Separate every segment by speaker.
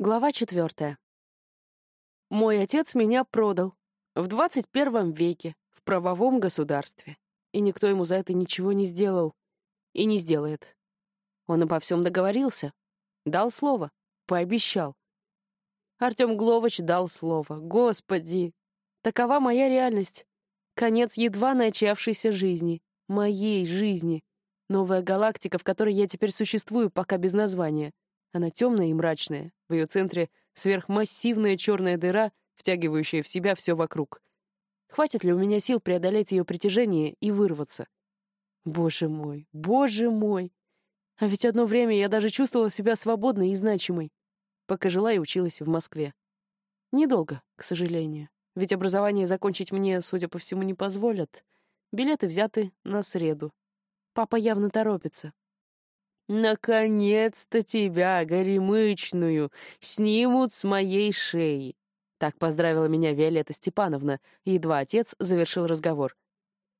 Speaker 1: Глава четвертая. Мой отец меня продал. В 21 веке, в правовом государстве. И никто ему за это ничего не сделал. И не сделает. Он обо всем договорился. Дал слово. Пообещал. Артем Глович дал слово. Господи! Такова моя реальность. Конец едва начавшейся жизни. Моей жизни. Новая галактика, в которой я теперь существую, пока без названия. Она темная и мрачная. В ее центре сверхмассивная черная дыра, втягивающая в себя все вокруг. Хватит ли у меня сил преодолеть ее притяжение и вырваться? Боже мой, боже мой! А ведь одно время я даже чувствовала себя свободной и значимой, пока жила и училась в Москве. Недолго, к сожалению. Ведь образование закончить мне, судя по всему, не позволят. Билеты взяты на среду. Папа явно торопится. «Наконец-то тебя, горемычную, снимут с моей шеи!» Так поздравила меня Виолетта Степановна, едва отец завершил разговор.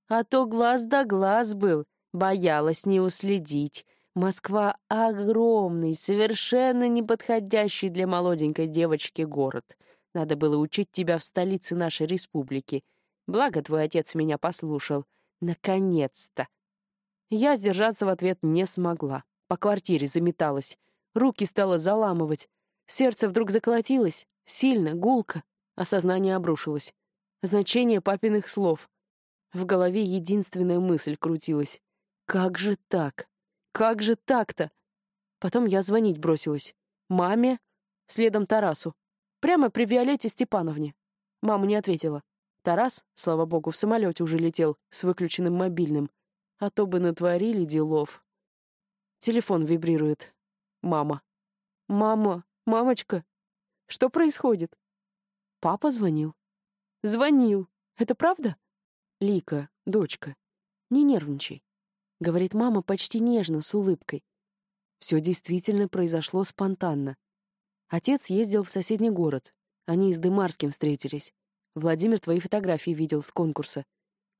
Speaker 1: «А то глаз да глаз был, боялась не уследить. Москва — огромный, совершенно неподходящий для молоденькой девочки город. Надо было учить тебя в столице нашей республики. Благо твой отец меня послушал. Наконец-то!» Я сдержаться в ответ не смогла. По квартире заметалась. Руки стало заламывать. Сердце вдруг заколотилось. Сильно, гулко. Осознание обрушилось. Значение папиных слов. В голове единственная мысль крутилась. «Как же так? Как же так-то?» Потом я звонить бросилась. Маме, следом Тарасу. Прямо при Виолетте Степановне. Мама не ответила. Тарас, слава богу, в самолете уже летел с выключенным мобильным. А то бы натворили делов. Телефон вибрирует. Мама. «Мама! Мамочка! Что происходит?» Папа звонил. «Звонил! Это правда?» «Лика, дочка, не нервничай», — говорит мама почти нежно, с улыбкой. Все действительно произошло спонтанно. Отец ездил в соседний город. Они с Дымарским встретились. Владимир твои фотографии видел с конкурса.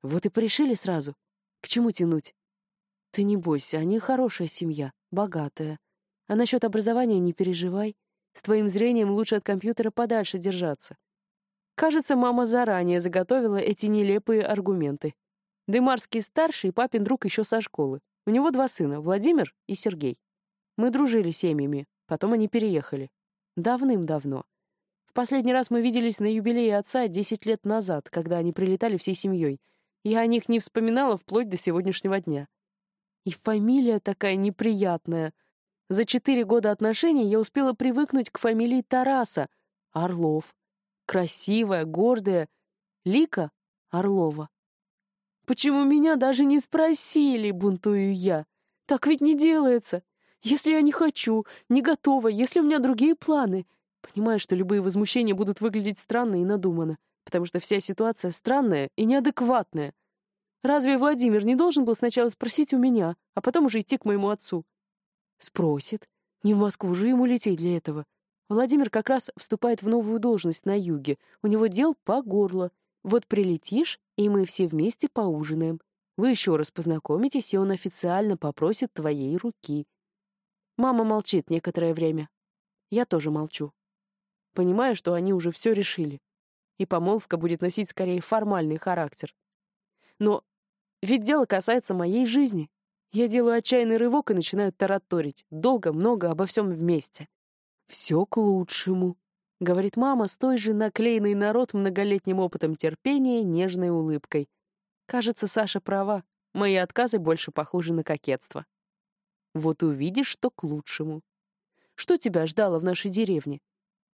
Speaker 1: Вот и порешили сразу. К чему тянуть? Ты не бойся, они хорошая семья, богатая. А насчет образования не переживай. С твоим зрением лучше от компьютера подальше держаться. Кажется, мама заранее заготовила эти нелепые аргументы. Дымарский старший, папин друг еще со школы. У него два сына, Владимир и Сергей. Мы дружили семьями, потом они переехали. Давным-давно. В последний раз мы виделись на юбилее отца 10 лет назад, когда они прилетали всей семьей. Я о них не вспоминала вплоть до сегодняшнего дня. И фамилия такая неприятная. За четыре года отношений я успела привыкнуть к фамилии Тараса. Орлов. Красивая, гордая. Лика Орлова. Почему меня даже не спросили, бунтую я? Так ведь не делается. Если я не хочу, не готова, если у меня другие планы. Понимаю, что любые возмущения будут выглядеть странно и надуманно, потому что вся ситуация странная и неадекватная. Разве Владимир не должен был сначала спросить у меня, а потом уже идти к моему отцу? Спросит. Не в Москву же ему лететь для этого. Владимир как раз вступает в новую должность на юге. У него дел по горло. Вот прилетишь, и мы все вместе поужинаем. Вы еще раз познакомитесь, и он официально попросит твоей руки. Мама молчит некоторое время. Я тоже молчу. Понимаю, что они уже все решили. И помолвка будет носить скорее формальный характер. Но ведь дело касается моей жизни. Я делаю отчаянный рывок и начинаю тараторить. Долго, много, обо всем вместе. «Все к лучшему», — говорит мама с той же наклеенной народ многолетним опытом терпения нежной улыбкой. Кажется, Саша права. Мои отказы больше похожи на кокетство. Вот увидишь, что к лучшему. Что тебя ждало в нашей деревне?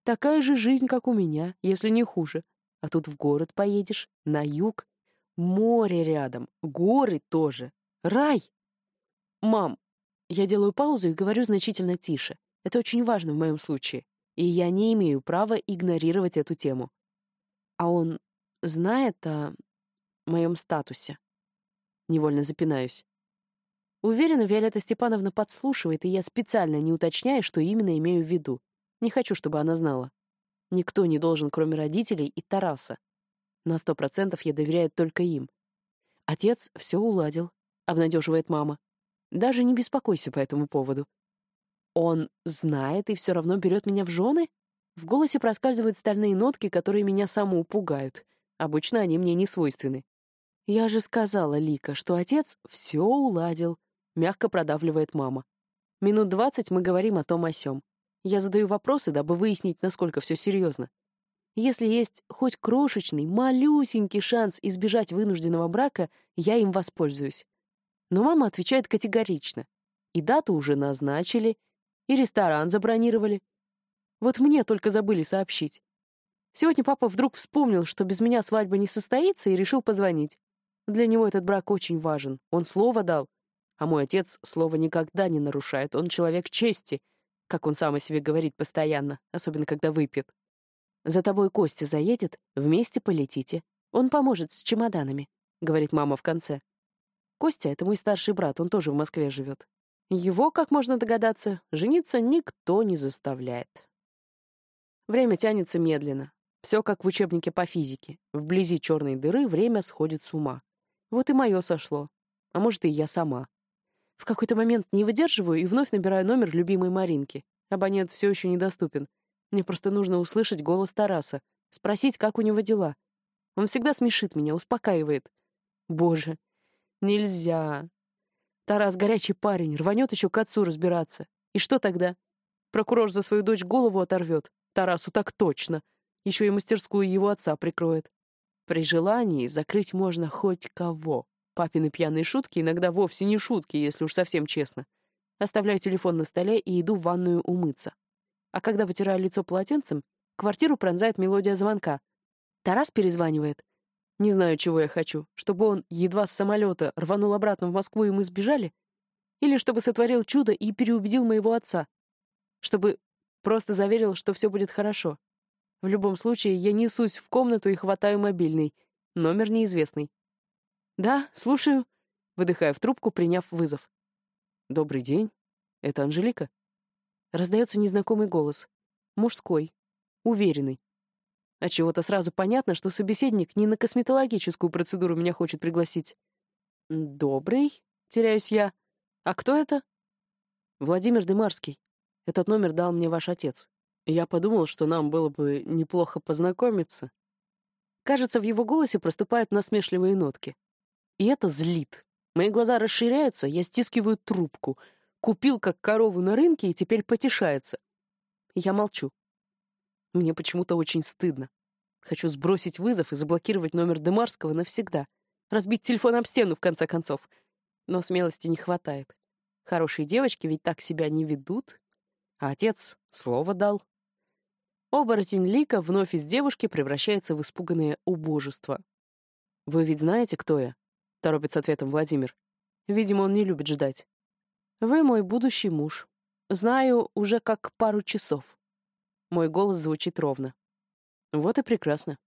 Speaker 1: Такая же жизнь, как у меня, если не хуже. А тут в город поедешь, на юг, Море рядом, горы тоже. Рай! Мам, я делаю паузу и говорю значительно тише. Это очень важно в моем случае, и я не имею права игнорировать эту тему. А он знает о моем статусе? Невольно запинаюсь. Уверена, Виолетта Степановна подслушивает, и я специально не уточняю, что именно имею в виду. Не хочу, чтобы она знала. Никто не должен, кроме родителей и Тараса. На сто процентов я доверяю только им. Отец все уладил, обнадеживает мама. Даже не беспокойся по этому поводу. Он знает и все равно берет меня в жены? В голосе проскальзывают стальные нотки, которые меня саму пугают. Обычно они мне не свойственны. «Я же сказала, Лика, что отец все уладил», — мягко продавливает мама. Минут двадцать мы говорим о том о сём. Я задаю вопросы, дабы выяснить, насколько все серьезно. Если есть хоть крошечный, малюсенький шанс избежать вынужденного брака, я им воспользуюсь. Но мама отвечает категорично. И дату уже назначили, и ресторан забронировали. Вот мне только забыли сообщить. Сегодня папа вдруг вспомнил, что без меня свадьба не состоится, и решил позвонить. Для него этот брак очень важен. Он слово дал. А мой отец слово никогда не нарушает. Он человек чести, как он сам о себе говорит постоянно, особенно когда выпьет. За тобой Костя заедет, вместе полетите. Он поможет с чемоданами», — говорит мама в конце. Костя — это мой старший брат, он тоже в Москве живет. Его, как можно догадаться, жениться никто не заставляет. Время тянется медленно. Все как в учебнике по физике. Вблизи черной дыры время сходит с ума. Вот и мое сошло. А может, и я сама. В какой-то момент не выдерживаю и вновь набираю номер любимой Маринки. Абонент все еще недоступен. Мне просто нужно услышать голос Тараса, спросить, как у него дела. Он всегда смешит меня, успокаивает. Боже, нельзя. Тарас горячий парень, рванет еще к отцу разбираться. И что тогда? Прокурор за свою дочь голову оторвет. Тарасу так точно. Еще и мастерскую его отца прикроет. При желании закрыть можно хоть кого. Папины пьяные шутки иногда вовсе не шутки, если уж совсем честно. Оставляю телефон на столе и иду в ванную умыться. А когда вытираю лицо полотенцем, квартиру пронзает мелодия звонка. Тарас перезванивает. Не знаю, чего я хочу. Чтобы он, едва с самолета, рванул обратно в Москву, и мы сбежали? Или чтобы сотворил чудо и переубедил моего отца? Чтобы просто заверил, что все будет хорошо. В любом случае, я несусь в комнату и хватаю мобильный. Номер неизвестный. «Да, слушаю», — выдыхая в трубку, приняв вызов. «Добрый день. Это Анжелика?» Раздается незнакомый голос. Мужской. Уверенный. А чего-то сразу понятно, что собеседник не на косметологическую процедуру меня хочет пригласить. «Добрый?» — теряюсь я. «А кто это?» «Владимир Дымарский. Этот номер дал мне ваш отец. Я подумал, что нам было бы неплохо познакомиться». Кажется, в его голосе проступают насмешливые нотки. И это злит. Мои глаза расширяются, я стискиваю трубку — Купил как корову на рынке и теперь потешается. Я молчу. Мне почему-то очень стыдно. Хочу сбросить вызов и заблокировать номер Демарского навсегда. Разбить телефон об стену, в конце концов. Но смелости не хватает. Хорошие девочки ведь так себя не ведут. А отец слово дал. Оборотень Лика вновь из девушки превращается в испуганное убожество. «Вы ведь знаете, кто я?» — торопится ответом Владимир. Видимо, он не любит ждать. Вы мой будущий муж. Знаю уже как пару часов. Мой голос звучит ровно. Вот и прекрасно.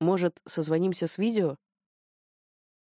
Speaker 1: Может, созвонимся с видео?